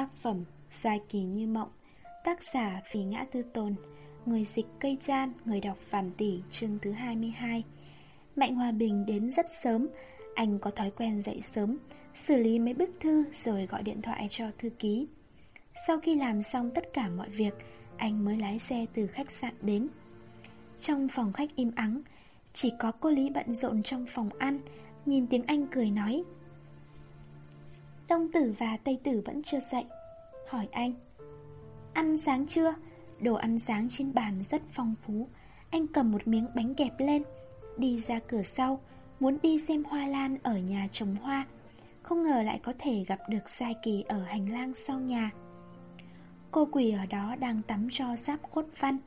Tác phẩm Dài kỳ như mộng, Tác giả Phí Ngã Tư Tồn, Người dịch cây chan, Người đọc Phạm Tỷ, chương thứ 22 Mạnh Hòa Bình đến rất sớm, Anh có thói quen dậy sớm, Xử lý mấy bức thư Rồi gọi điện thoại cho thư ký. Sau khi làm xong tất cả mọi việc, Anh mới lái xe từ khách sạn đến. Trong phòng khách im ắng, Chỉ có cô Lý bận rộn trong phòng ăn, Nhìn tiếng Anh cười nói Đông tử và Tây tử vẫn chưa dậy. Hỏi anh, Ăn sáng chưa? Đồ ăn sáng trên bàn rất phong phú. Anh cầm một miếng bánh kẹp lên, Đi ra cửa sau, Muốn đi xem hoa lan ở nhà trồng hoa. Không ngờ lại có thể gặp được Sai Kỳ ở hành lang sau nhà. Cô quỷ ở đó đang tắm cho giáp khuất văn.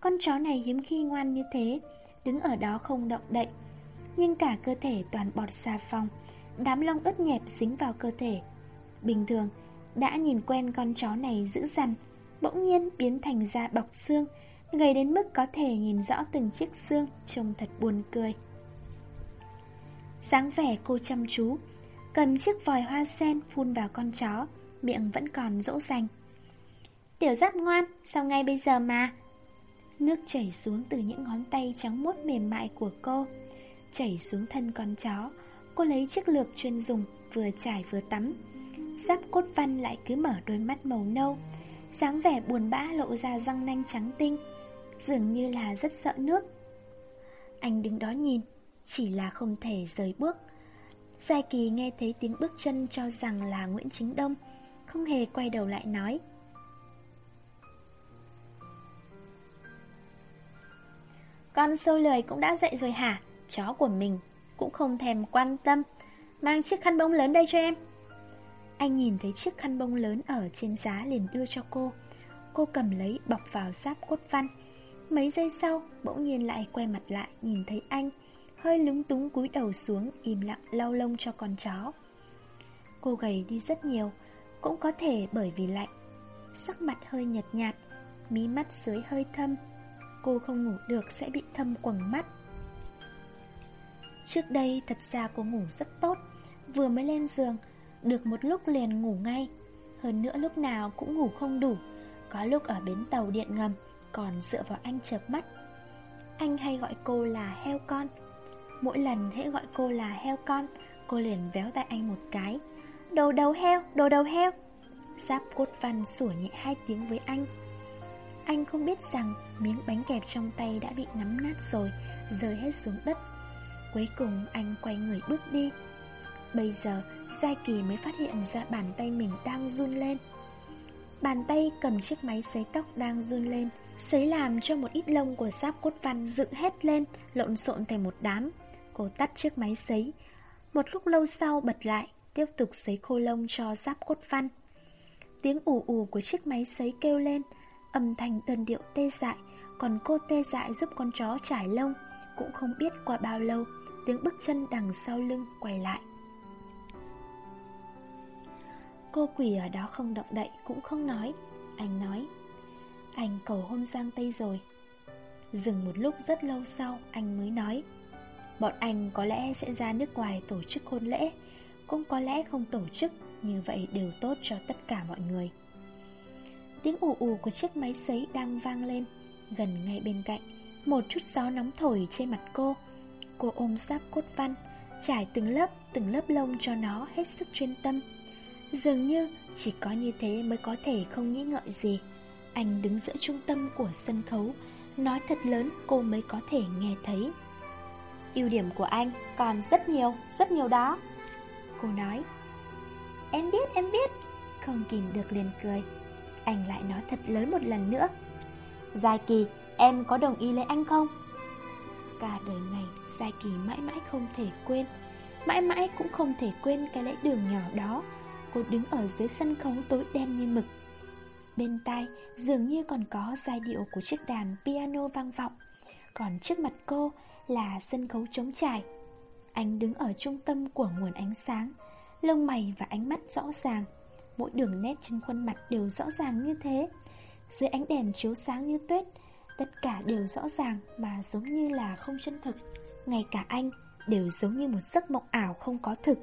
Con chó này hiếm khi ngoan như thế, Đứng ở đó không động đậy. Nhưng cả cơ thể toàn bọt xà phòng Đám lông ướt nhẹp dính vào cơ thể. Bình thường, Đã nhìn quen con chó này dữ dằn, Bỗng nhiên biến thành da bọc xương, Gầy đến mức có thể nhìn rõ từng chiếc xương Trông thật buồn cười. Sáng vẻ cô chăm chú, Cầm chiếc vòi hoa sen phun vào con chó, Miệng vẫn còn dỗ dành. Tiểu giáp ngoan, Sao ngay bây giờ mà? Nước chảy xuống từ những ngón tay trắng muốt mềm mại của cô, Chảy xuống thân con chó. Cô lấy chiếc lược chuyên dùng, Vừa trải vừa tắm. Giáp cốt văn lại cứ mở đôi mắt màu nâu, dáng vẻ buồn bã lộ ra răng nanh trắng tinh, Dường như là rất sợ nước. Anh đứng đó nhìn, Chỉ là không thể rời bước. Giai Kỳ nghe thấy tiếng bước chân cho rằng là Nguyễn Chính Đông, Không hề quay đầu lại nói. Con sâu lười cũng đã dậy rồi hả? Chó của mình cũng không thèm quan tâm. Mang chiếc khăn bông lớn đây cho em. Anh nhìn thấy chiếc khăn bông lớn ở trên giá liền đưa cho cô. Cô cầm lấy, bọc vào sáp cốt văn. Mấy giây sau, bỗng nhiên lại quay mặt lại, nhìn thấy anh. Hơi lúng túng cúi đầu xuống, im lặng lau lông cho con chó. Cô gầy đi rất nhiều, Cũng có thể bởi vì lạnh. Sắc mặt hơi nhợt nhạt, Mí mắt dưới hơi thâm. Cô không ngủ được, sẽ bị thâm quầng mắt. Trước đây thật ra cô ngủ rất tốt Vừa mới lên giường Được một lúc liền ngủ ngay. Hơn nữa lúc nào cũng ngủ không đủ Có lúc ở bến tàu điện ngầm Còn dựa vào anh chợp mắt. Anh hay gọi cô là heo con. Mỗi lần hãy gọi cô là heo con Cô liền véo tay anh một cái. Đồ đầu heo, đồ đầu heo. Giáp cốt văn sủa nhẹ hai tiếng với anh. Anh không biết rằng miếng bánh kẹp trong tay đã bị nắm nát rồi Rơi hết xuống đất. Cuối cùng anh quay người bước đi. Bây giờ Giai Kỳ mới phát hiện ra bàn tay mình đang run lên. Bàn tay cầm chiếc máy sấy tóc đang run lên, Sấy làm cho một ít lông của sáp cốt văn dựng hết lên, Lộn xộn thành một đám. Cô tắt chiếc máy sấy. Một lúc lâu sau bật lại, Tiếp tục sấy khô lông cho sáp cốt văn. Tiếng ù ù của chiếc máy sấy kêu lên, Âm thanh đơn điệu tê dại, Còn cô tê dại giúp con chó trải lông, Cũng không biết qua bao lâu. Tiếng bước chân đằng sau lưng quay lại. Cô quỷ ở đó không động đậy, cũng không nói. Anh nói, Anh cầu hôn Giang Tây rồi. Dừng một lúc rất lâu sau, Anh mới nói, Bọn anh có lẽ sẽ ra nước ngoài tổ chức hôn lễ. Cũng có lẽ không tổ chức, Như vậy đều tốt cho tất cả mọi người. Tiếng ù ù của chiếc máy sấy đang vang lên. Gần ngay bên cạnh, Một chút gió nóng thổi trên mặt cô. Cô ôm sáp cốt văn Trải từng lớp từng lớp lông cho nó hết sức chuyên tâm. Dường như chỉ có như thế mới có thể không nghĩ ngợi gì. Anh đứng giữa trung tâm của sân khấu Nói thật lớn cô mới có thể nghe thấy. Ưu điểm của anh còn rất nhiều, rất nhiều đó. Cô nói Em biết, em biết. Không kìm được liền cười. Anh lại nói thật lớn một lần nữa. Dài Kỳ, em có đồng ý lấy anh không? Cả đời này, Giai Kỳ mãi mãi không thể quên. Mãi mãi cũng không thể quên cái lễ đường nhỏ đó. Cô đứng ở dưới sân khấu tối đen như mực. Bên tai, dường như còn có giai điệu của chiếc đàn piano vang vọng. Còn trước mặt cô là sân khấu trống trải. Anh đứng ở trung tâm của nguồn ánh sáng, Lông mày và ánh mắt rõ ràng. Mỗi đường nét trên khuôn mặt đều rõ ràng như thế. Dưới ánh đèn chiếu sáng như tuyết Tất cả đều rõ ràng mà giống như là không chân thực Ngay cả anh đều giống như một giấc mộng ảo không có thực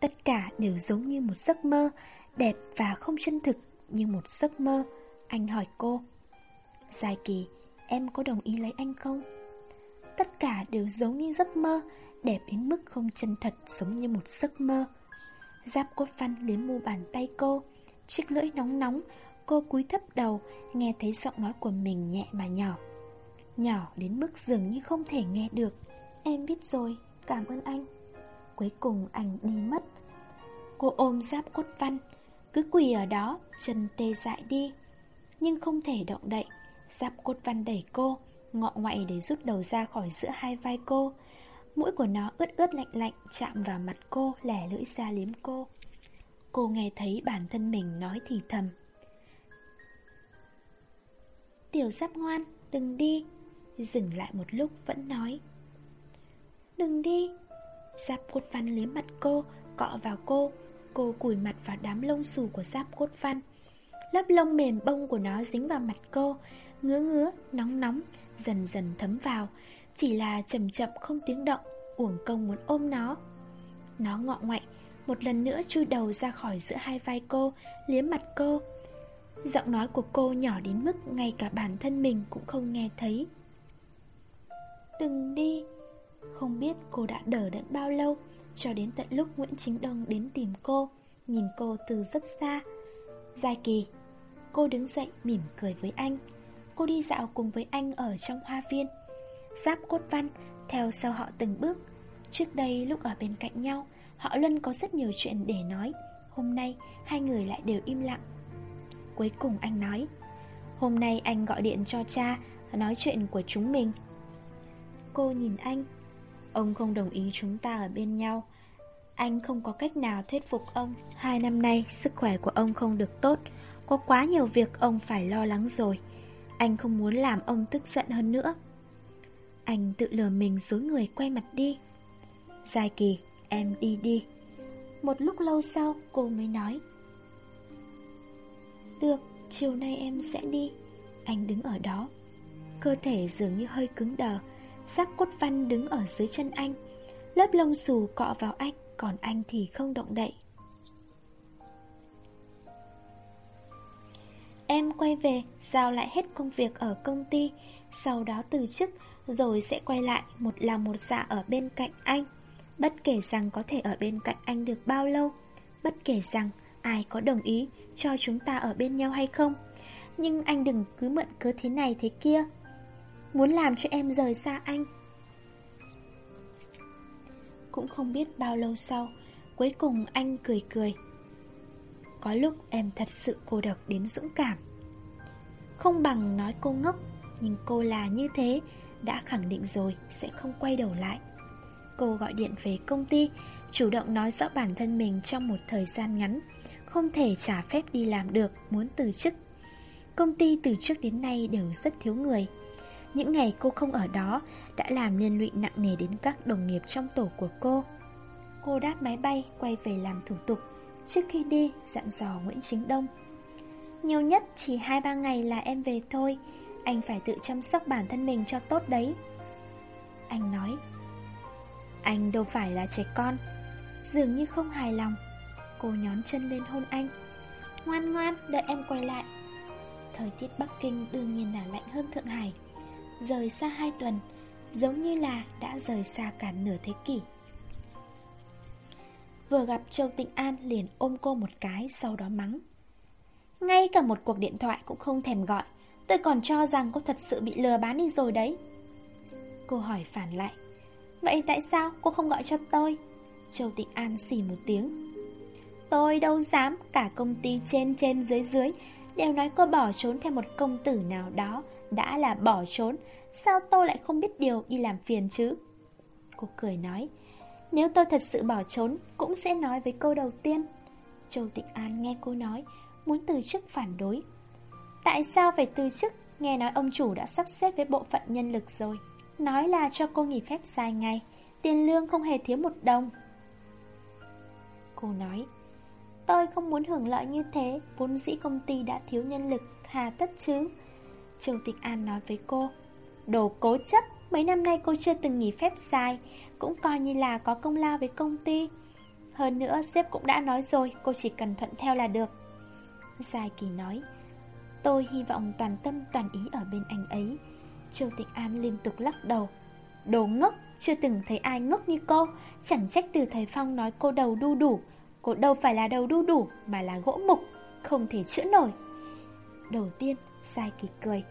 Tất cả đều giống như một giấc mơ đẹp và không chân thực như một giấc mơ. Anh hỏi cô. Dài kỳ, em có đồng ý lấy anh không? Tất cả đều giống như giấc mơ, đẹp đến mức không chân thật giống như một giấc mơ. Giáp cốt văn liếm mu bàn tay cô, chiếc lưỡi nóng nóng, cô cúi thấp đầu, nghe thấy giọng nói của mình nhẹ mà nhỏ. Nhỏ đến mức dường như không thể nghe được. Em biết rồi, cảm ơn anh. Cuối cùng anh đi mất. Cô ôm giáp cốt văn, cứ quỳ ở đó, chân tê dại đi. Nhưng không thể động đậy, giáp cốt văn đẩy cô, ngọ ngoại để rút đầu ra khỏi giữa hai vai cô. Mũi của nó ướt ướt lạnh lạnh chạm vào mặt cô, lẻ lưỡi ra liếm cô. Cô nghe thấy bản thân mình nói thì thầm. Tiểu giáp ngoan, đừng đi. Dừng lại một lúc vẫn nói. Đừng đi. Giáp cốt văn liếm mặt cô, cọ vào cô. Cô cùi mặt vào đám lông xù của giáp cốt văn. Lớp lông mềm bông của nó dính vào mặt cô, ngứa ngứa, nóng nóng, dần dần thấm vào, chỉ là chậm chậm không tiếng động, uổng công muốn ôm nó. Nó ngọ ngoại, một lần nữa chui đầu ra khỏi giữa hai vai cô, liếm mặt cô. Giọng nói của cô nhỏ đến mức ngay cả bản thân mình cũng không nghe thấy. Đừng đi. Không biết cô đã đỡ đẫn bao lâu, cho đến tận lúc Nguyễn Chính Đông đến tìm cô, nhìn cô từ rất xa. Giai kỳ, cô đứng dậy mỉm cười với anh. Cô đi dạo cùng với anh ở trong hoa viên. Giáp cốt văn, theo sau họ từng bước. Trước đây lúc ở bên cạnh nhau, họ luôn có rất nhiều chuyện để nói. Hôm nay, hai người lại đều im lặng. Cuối cùng anh nói, hôm nay anh gọi điện cho cha, nói chuyện của chúng mình. Cô nhìn anh, ông không đồng ý chúng ta ở bên nhau. Anh không có cách nào thuyết phục ông. Hai năm nay, sức khỏe của ông không được tốt, có quá nhiều việc ông phải lo lắng rồi. Anh không muốn làm ông tức giận hơn nữa. Anh tự lừa mình dối người quay mặt đi. Dài kỳ, em đi đi. Một lúc lâu sau, cô mới nói. Được, chiều nay em sẽ đi. Anh đứng ở đó. Cơ thể dường như hơi cứng đờ. Giác cốt văn đứng ở dưới chân anh. Lớp lông xù cọ vào anh, còn anh thì không động đậy. Em quay về, giao lại hết công việc ở công ty, sau đó từ chức, rồi sẽ quay lại một là một dạ ở bên cạnh anh. Bất kể rằng có thể ở bên cạnh anh được bao lâu, bất kể rằng ai có đồng ý cho chúng ta ở bên nhau hay không. Nhưng anh đừng cứ mượn cớ thế này thế kia. Muốn làm cho em rời xa anh. Cũng không biết bao lâu sau, cuối cùng anh cười cười. Có lúc em thật sự cô độc đến dũng cảm Không bằng nói cô ngốc Nhưng cô là như thế Đã khẳng định rồi sẽ không quay đầu lại Cô gọi điện về công ty Chủ động nói rõ bản thân mình trong một thời gian ngắn không thể trả phép đi làm được Muốn từ chức. Công ty từ trước đến nay đều rất thiếu người. Những ngày cô không ở đó Đã làm liên lụy nặng nề đến các đồng nghiệp trong tổ của cô. Cô đáp máy bay quay về làm thủ tục Trước khi đi, dặn dò Nguyễn Chính Đông. Nhiều nhất chỉ 2-3 ngày là em về thôi Anh phải tự chăm sóc bản thân mình cho tốt đấy. Anh nói Anh đâu phải là trẻ con Dường như không hài lòng. Cô nhón chân lên hôn anh. Ngoan ngoan, đợi em quay lại. Thời tiết Bắc Kinh đương nhiên là lạnh hơn Thượng Hải. Rời xa hai tuần Giống như là đã rời xa cả nửa thế kỷ. Vừa gặp Châu Tịnh An liền ôm cô một cái sau đó mắng. Ngay cả một cuộc điện thoại cũng không thèm gọi. Tôi còn cho rằng cô thật sự bị lừa bán đi rồi đấy. Cô hỏi phản lại. Vậy tại sao cô không gọi cho tôi? Châu Tịnh An xì một tiếng. Tôi đâu dám. Cả công ty trên trên dưới dưới Đều nói cô bỏ trốn theo một công tử nào đó. Đã là bỏ trốn, Sao tôi lại không biết điều đi làm phiền chứ? Cô cười nói, nếu tôi thật sự bỏ trốn, Cũng sẽ nói với cô đầu tiên. Châu Tịnh An nghe cô nói, Muốn từ chức phản đối. Tại sao phải từ chức? Nghe nói ông chủ đã sắp xếp với bộ phận nhân lực rồi. Nói là cho cô nghỉ phép dài ngày, Tiền lương không hề thiếu một đồng. Cô nói Tôi không muốn hưởng lợi như thế. Vốn dĩ công ty đã thiếu nhân lực Hà tất chứ trương Tịnh An nói với cô, Đồ cố chấp, Mấy năm nay cô chưa từng nghỉ phép dài, Cũng coi như là có công lao với công ty. Hơn nữa sếp cũng đã nói rồi, Cô chỉ cần thuận theo là được. Dài Kỳ nói, Tôi hy vọng toàn tâm toàn ý ở bên anh ấy. Trương Tịch An liên tục lắc đầu, Đồ ngốc, Chưa từng thấy ai ngốc như cô. Chẳng trách từ thầy Phong nói cô đầu đu đủ Cô đâu phải là đầu đu đủ Mà là gỗ mục Không thể chữa nổi. Đầu tiên Sai Kỳ cười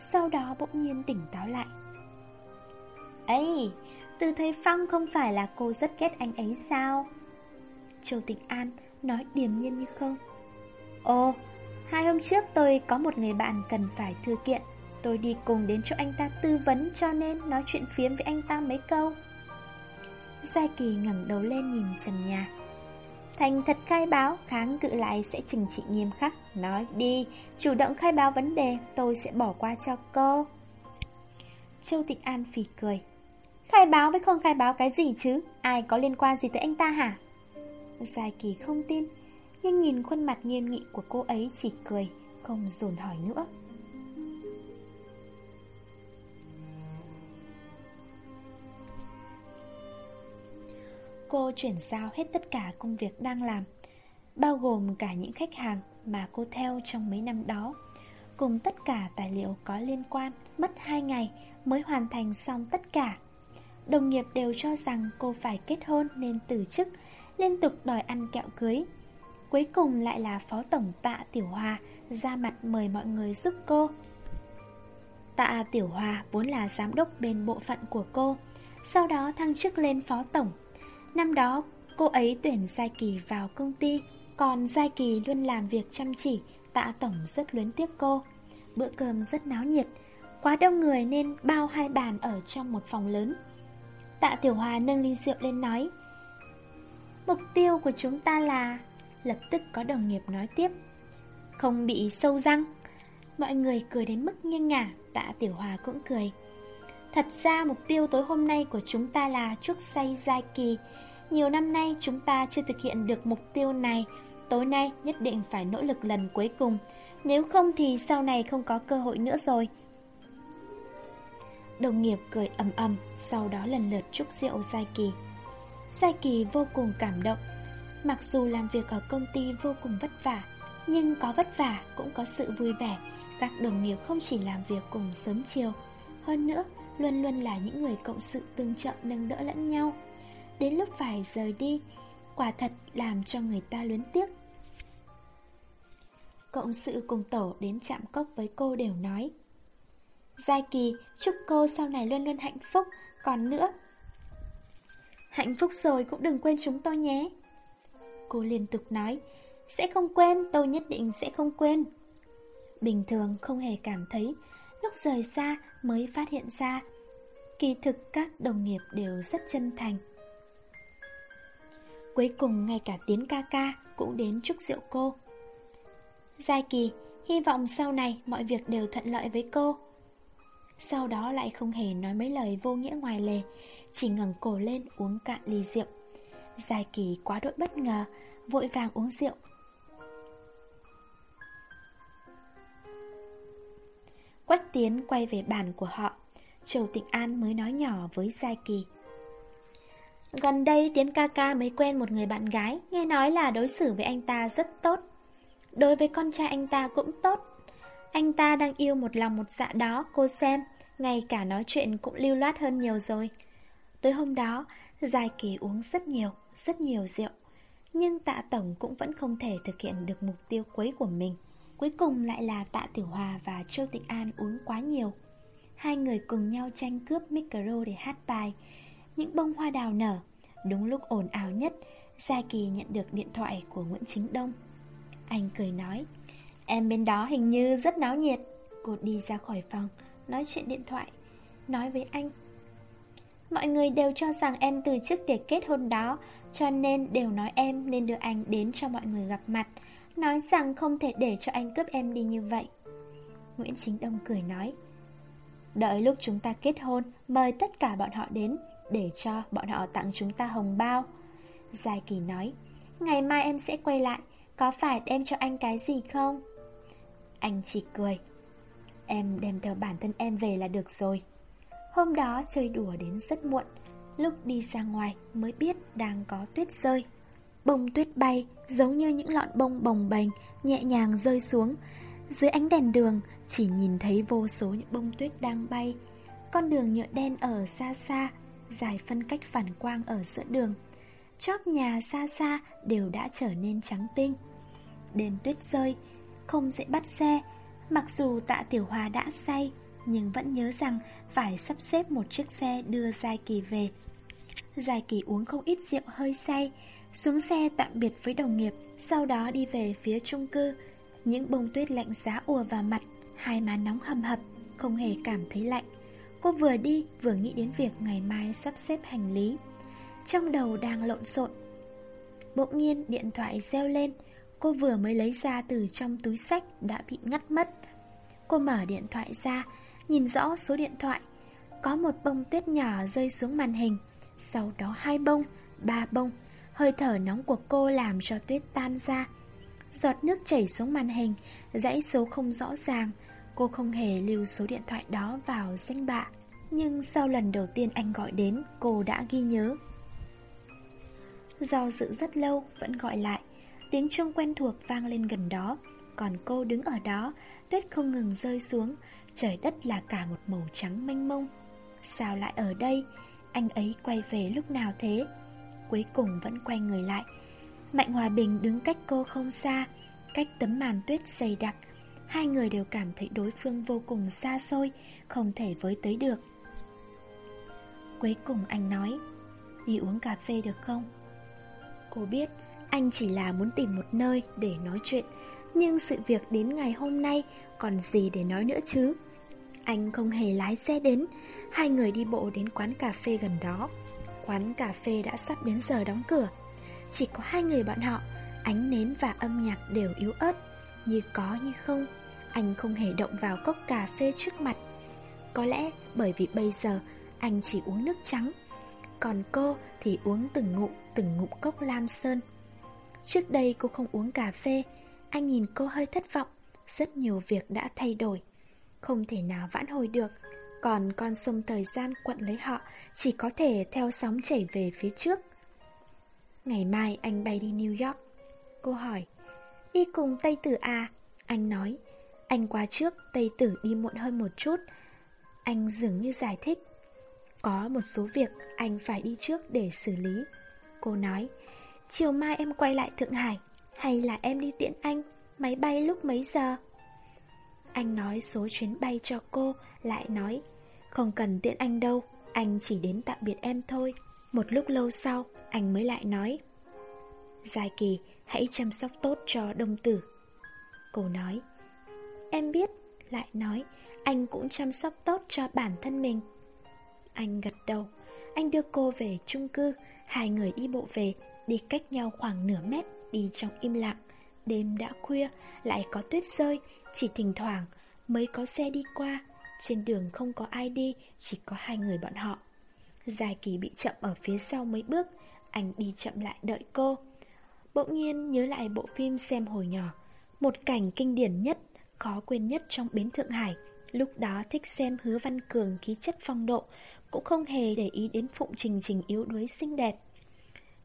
Sau đó bỗng nhiên tỉnh táo lại. Ấy từ thầy Phong không phải là cô rất ghét anh ấy sao? Châu tịnh An nói điềm nhiên như không. Ồ, hai hôm trước tôi có một người bạn cần phải thư kiện. Tôi đi cùng đến chỗ anh ta tư vấn cho nên nói chuyện phiếm với anh ta mấy câu. Giai Kỳ ngẩng đầu lên nhìn trần nhà. Thành thật khai báo, kháng cự lại sẽ trừng trị nghiêm khắc. Nói đi, chủ động khai báo vấn đề, tôi sẽ bỏ qua cho cô. Châu Tịch An phì cười. Khai báo với không khai báo cái gì chứ? Ai có liên quan gì tới anh ta hả? Giai Kỳ không tin Nhưng nhìn khuôn mặt nghiêm nghị của cô ấy chỉ cười Không dồn hỏi nữa. Cô chuyển giao hết tất cả công việc đang làm, Bao gồm cả những khách hàng mà cô theo trong mấy năm đó. Cùng tất cả tài liệu có liên quan, Mất 2 ngày mới hoàn thành xong tất cả. Đồng nghiệp đều cho rằng cô phải kết hôn nên từ chức, Liên tục đòi ăn kẹo cưới. Cuối cùng lại là Phó Tổng Tạ Tiểu Hòa ra mặt mời mọi người giúp cô. Tạ Tiểu Hòa vốn là giám đốc bên bộ phận của cô, Sau đó thăng chức lên Phó Tổng. Năm đó, cô ấy tuyển Giai Kỳ vào công ty, Còn Giai Kỳ luôn làm việc chăm chỉ, Tạ Tổng rất luyến tiếc cô. Bữa cơm rất náo nhiệt, Quá đông người nên bao hai bàn ở trong một phòng lớn. Tạ Tiểu Hòa nâng ly rượu lên nói, Mục tiêu của chúng ta là Lập tức có đồng nghiệp nói tiếp, Không bị sâu răng. Mọi người cười đến mức nghiêng ngả, Tạ Tiểu Hòa cũng cười, Thật ra mục tiêu tối hôm nay của chúng ta là chuốc say giai kỳ nhiều năm nay, chúng ta chưa thực hiện được mục tiêu này. Tối nay, nhất định phải nỗ lực lần cuối cùng. Nếu không thì sau này không có cơ hội nữa rồi. Đồng nghiệp cười ầm ầm, Sau đó lần lượt chúc rượu Giai Kỳ. Giai Kỳ vô cùng cảm động. Mặc dù làm việc ở công ty vô cùng vất vả, Nhưng có vất vả cũng có sự vui vẻ. Các đồng nghiệp không chỉ làm việc cùng sớm chiều, Hơn nữa Luôn luôn là những người cộng sự tương trợ, nâng đỡ lẫn nhau. Đến lúc phải rời đi Quả thật làm cho người ta luyến tiếc Cộng sự cùng tổ đến chạm cốc với cô đều nói Giai Kỳ, chúc cô sau này luôn luôn hạnh phúc, còn nữa. Hạnh phúc rồi cũng đừng quên chúng tôi nhé. Cô liên tục nói, sẽ không quên, tôi nhất định sẽ không quên. Bình thường không hề cảm thấy, lúc rời xa mới phát hiện ra. Kỳ thực các đồng nghiệp đều rất chân thành. Cuối cùng ngay cả Tiến ca ca cũng đến chúc rượu cô. Giai Kỳ, hy vọng sau này mọi việc đều thuận lợi với cô. Sau đó lại không hề nói mấy lời vô nghĩa ngoài lề Chỉ ngẩng cổ lên uống cạn ly rượu Giai kỳ quá đội bất ngờ Vội vàng uống rượu Quách Tiến quay về bàn của họ Châu Tịnh An mới nói nhỏ với Giai Kỳ Gần đây Tiến ca ca mới quen một người bạn gái Nghe nói là đối xử với anh ta rất tốt Đối với con trai anh ta cũng tốt anh ta đang yêu một lòng một dạ đó, cô xem, ngay cả nói chuyện cũng lưu loát hơn nhiều rồi. Tới hôm đó, dài Kỳ uống rất nhiều, rất nhiều rượu. Nhưng tạ tổng cũng vẫn không thể thực hiện được mục tiêu cuối của mình. Cuối cùng lại là tạ Tiểu Hòa và Châu Tịnh An uống quá nhiều. Hai người cùng nhau tranh cướp micro để hát bài. Những bông hoa đào nở. Đúng lúc ồn ào nhất, Gia Kỳ nhận được điện thoại của Nguyễn Chính Đông. Anh cười nói, Em bên đó hình như rất náo nhiệt Cô đi ra khỏi phòng Nói chuyện điện thoại Nói với anh Mọi người đều cho rằng em từ chức để kết hôn đó Cho nên đều nói em nên đưa anh đến cho mọi người gặp mặt Nói rằng không thể để cho anh cướp em đi như vậy Nguyễn Chính Đông cười nói Đợi lúc chúng ta kết hôn Mời tất cả bọn họ đến để cho bọn họ tặng chúng ta hồng bao Giai Kỳ nói Ngày mai em sẽ quay lại Có phải đem cho anh cái gì không? Anh chỉ cười Em đem theo bản thân em về là được rồi Hôm đó chơi đùa đến rất muộn Lúc đi ra ngoài mới biết đang có tuyết rơi Bông tuyết bay giống như những lọn bông bồng bềnh nhẹ nhàng rơi xuống. Dưới ánh đèn đường chỉ nhìn thấy vô số những bông tuyết đang bay. Con đường nhựa đen ở xa xa, dài phân cách phản quang ở giữa đường. Chóp nhà xa xa đều đã trở nên trắng tinh. Đêm tuyết rơi, không dễ bắt xe. Mặc dù tạ tiểu hòa đã say, nhưng vẫn nhớ rằng phải sắp xếp một chiếc xe đưa Giai Kỳ về. Giai Kỳ uống không ít rượu hơi say, xuống xe tạm biệt với đồng nghiệp, sau đó đi về phía chung cư. Những bông tuyết lạnh giá ùa vào mặt, hai má nóng hầm hập, không hề cảm thấy lạnh. Cô vừa đi vừa nghĩ đến việc ngày mai sắp xếp hành lý. Trong đầu đang lộn xộn. Bỗng nhiên điện thoại reo lên, cô vừa mới lấy ra từ trong túi sách đã bị ngắt mất. Cô mở điện thoại ra, nhìn rõ số điện thoại. Có một bông tuyết nhỏ rơi xuống màn hình, sau đó hai bông, ba bông. Hơi thở nóng của cô làm cho tuyết tan ra. Giọt nước chảy xuống màn hình, dãy số không rõ ràng. Cô không hề lưu số điện thoại đó vào danh bạ. Nhưng sau lần đầu tiên anh gọi đến, cô đã ghi nhớ. Do dự rất lâu, vẫn gọi lại. Tiếng chuông quen thuộc vang lên gần đó. Còn cô đứng ở đó, tuyết không ngừng rơi xuống, Trời đất là cả một màu trắng mênh mông Sao lại ở đây Anh ấy quay về lúc nào thế Cuối cùng vẫn quay người lại Mạnh Hòa Bình đứng cách cô không xa Cách tấm màn tuyết dày đặc Hai người đều cảm thấy đối phương vô cùng xa xôi Không thể với tới được Cuối cùng anh nói, Đi uống cà phê được không? Cô biết Anh chỉ là muốn tìm một nơi để nói chuyện, Nhưng sự việc đến ngày hôm nay Còn gì để nói nữa chứ? Anh không hề lái xe đến, Hai người đi bộ đến quán cà phê gần đó. Quán cà phê đã sắp đến giờ đóng cửa. Chỉ có hai người bọn họ, Ánh nến và âm nhạc đều yếu ớt, Như có như không. Anh không hề động vào cốc cà phê trước mặt. Có lẽ bởi vì bây giờ anh chỉ uống nước trắng Còn cô thì uống từng ngụm Từng ngụm cốc lam sơn Trước đây cô không uống cà phê Anh nhìn cô hơi thất vọng Rất nhiều việc đã thay đổi không thể nào vãn hồi được. Còn con sông thời gian quận lấy họ chỉ có thể theo sóng chảy về phía trước. Ngày mai anh bay đi New York. Cô hỏi, đi cùng Tây Tử à? Anh nói, anh qua trước, Tây Tử đi muộn hơn một chút. Anh dường như giải thích. Có một số việc anh phải đi trước để xử lý. Cô nói, chiều mai em quay lại Thượng Hải, hay là em đi tiện anh, máy bay lúc mấy giờ? Anh nói số chuyến bay cho cô, lại nói Không cần tiện anh đâu, anh chỉ đến tạm biệt em thôi Một lúc lâu sau, anh mới lại nói Dài kỳ, hãy chăm sóc tốt cho đông tử Cô nói Em biết, lại nói Anh cũng chăm sóc tốt cho bản thân mình anh gật đầu Anh đưa cô về chung cư Hai người đi bộ về Đi cách nhau khoảng nửa mét Đi trong im lặng Đêm đã khuya, lại có tuyết rơi, chỉ thỉnh thoảng mới có xe đi qua. Trên đường không có ai đi, chỉ có hai người bọn họ. Dài kỳ bị chậm ở phía sau mấy bước, anh đi chậm lại đợi cô. Bỗng nhiên nhớ lại bộ phim xem hồi nhỏ, một cảnh kinh điển nhất, khó quên nhất trong bến Thượng Hải. Lúc đó thích xem hứa văn cường khí chất phong độ, cũng không hề để ý đến Phụng Trình Trình yếu đuối xinh đẹp.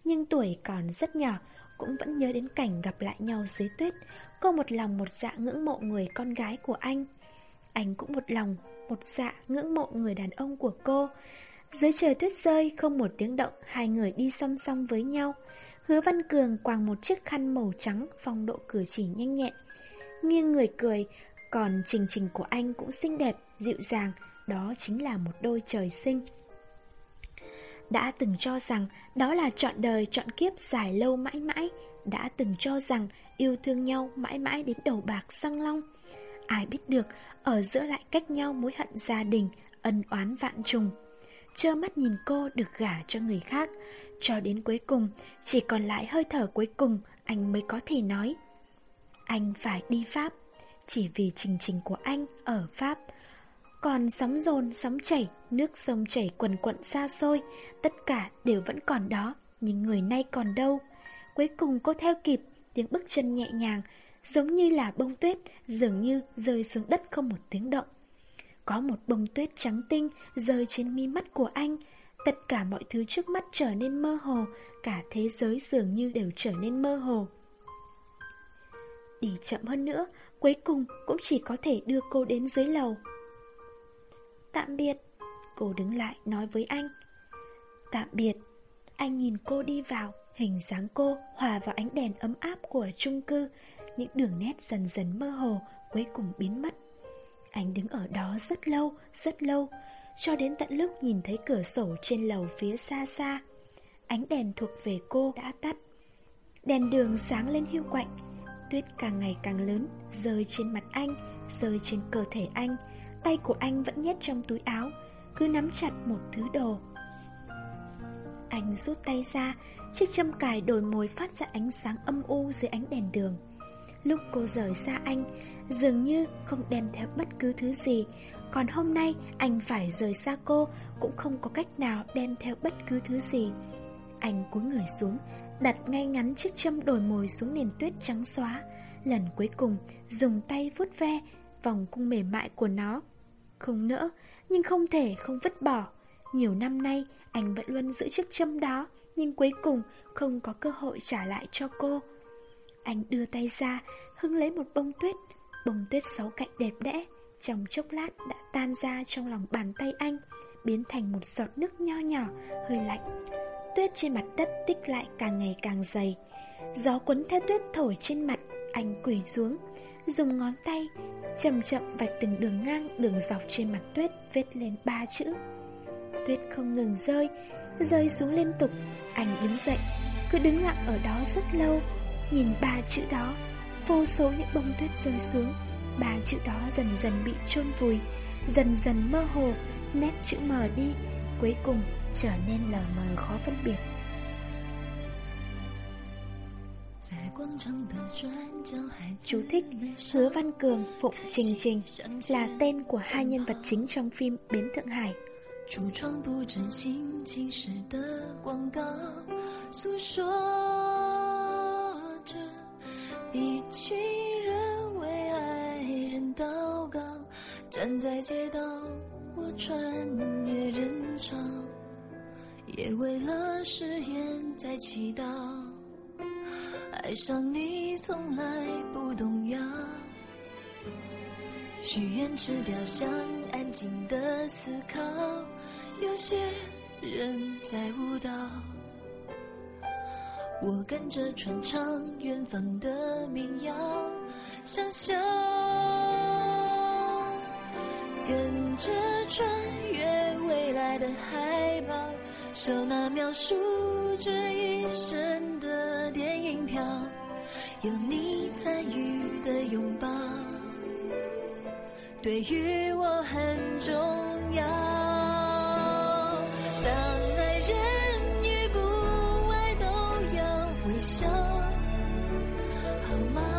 Nhưng tuổi còn rất nhỏ, cũng vẫn nhớ đến cảnh gặp lại nhau dưới tuyết. Cô một lòng một dạ ngưỡng mộ người con gái của anh. Anh cũng một lòng, một dạ ngưỡng mộ người đàn ông của cô. Dưới trời tuyết rơi, không một tiếng động, hai người đi song song với nhau. Hứa Văn Cường quàng một chiếc khăn màu trắng, phong độ cử chỉ nhanh nhẹn. Nghiêng người cười, còn trình trình của anh cũng xinh đẹp, dịu dàng, đó chính là một đôi trời sinh đã từng cho rằng đó là chọn đời chọn kiếp dài lâu mãi mãi, đã từng cho rằng yêu thương nhau mãi mãi đến đầu bạc răng long. Ai biết được, ở giữa lại cách nhau mối hận gia đình, ân oán vạn trùng. Trơ mắt nhìn cô được gả cho người khác, cho đến cuối cùng, chỉ còn lại hơi thở cuối cùng, anh mới có thể nói. Anh phải đi Pháp, chỉ vì trình trình của anh ở Pháp, còn sóng dồn, sóng chảy, nước sông chảy quần quận xa xôi, tất cả đều vẫn còn đó, nhưng người nay còn đâu. Cuối cùng cô theo kịp, tiếng bước chân nhẹ nhàng, giống như là bông tuyết, dường như rơi xuống đất không một tiếng động. Có một bông tuyết trắng tinh rơi trên mi mắt của anh, Tất cả mọi thứ trước mắt trở nên mơ hồ Cả thế giới dường như đều trở nên mơ hồ Đi chậm hơn nữa Cuối cùng cũng chỉ có thể đưa cô đến dưới lầu Tạm biệt. Cô đứng lại nói với anh. Tạm biệt. Anh nhìn cô đi vào Hình dáng cô hòa vào ánh đèn ấm áp của chung cư Những đường nét dần dần mơ hồ Cuối cùng biến mất. Anh đứng ở đó rất lâu, rất lâu Cho đến tận lúc nhìn thấy cửa sổ trên lầu phía xa xa. Ánh đèn thuộc về cô đã tắt. Đèn đường sáng lên hiu quạnh Tuyết càng ngày càng lớn Rơi trên mặt anh Rơi trên cơ thể anh. Tay của anh vẫn nhét trong túi áo, Cứ nắm chặt một thứ đồ. Anh rút tay ra, Chiếc châm cài đồi mồi phát ra ánh sáng âm u dưới ánh đèn đường. Lúc cô rời xa anh, Dường như không đem theo bất cứ thứ gì, Còn hôm nay anh phải rời xa cô, Cũng không có cách nào đem theo bất cứ thứ gì. Anh cúi người xuống, Đặt ngay ngắn chiếc châm đồi mồi xuống nền tuyết trắng xóa. Lần cuối cùng, dùng tay vuốt ve Vòng cung mềm mại của nó. Không nỡ, Nhưng không thể không vứt bỏ. Nhiều năm nay, anh vẫn luôn giữ chiếc châm đó, Nhưng cuối cùng không có cơ hội trả lại cho cô. Anh đưa tay ra, Hưng lấy một bông tuyết. Bông tuyết sáu cạnh đẹp đẽ, Trong chốc lát đã tan ra trong lòng bàn tay anh, Biến thành một giọt nước nho nhỏ, Hơi lạnh. Tuyết trên mặt đất tích lại càng ngày càng dày. Gió cuốn theo tuyết thổi trên mặt, Anh quỳ xuống. Dùng ngón tay Chậm chậm vạch từng đường ngang, đường dọc trên mặt tuyết Viết lên ba chữ. Tuyết không ngừng rơi Rơi xuống liên tục. Anh đứng dậy, Cứ đứng lặng ở đó rất lâu, Nhìn ba chữ đó. Vô số những bông tuyết rơi xuống, Ba chữ đó dần dần bị chôn vùi, Dần dần mơ hồ, Nét chữ mờ đi, Cuối cùng trở nên lờ mờ khó phân biệt. chú thích hứa văn cường phụng trình trình là tên của hai nhân vật chính trong phim bến thượng hải. 爱上你从来不动摇，许愿池雕像，安静的思考。有些人在舞蹈，我跟着传唱远方的民谣，想象跟着穿越未来的海报，手拿描述这一生的飘有你参与的拥抱。对于我很重要当爱人与不爱都要微笑好吗？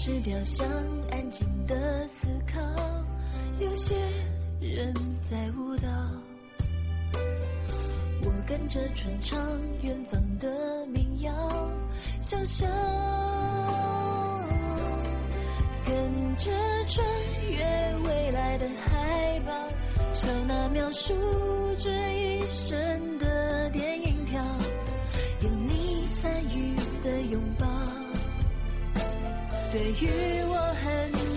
是雕像，安静的思考。有些人在舞蹈，我跟着传唱远方的民谣，想象跟着穿越未来的海报，笑那描述这一生对于我很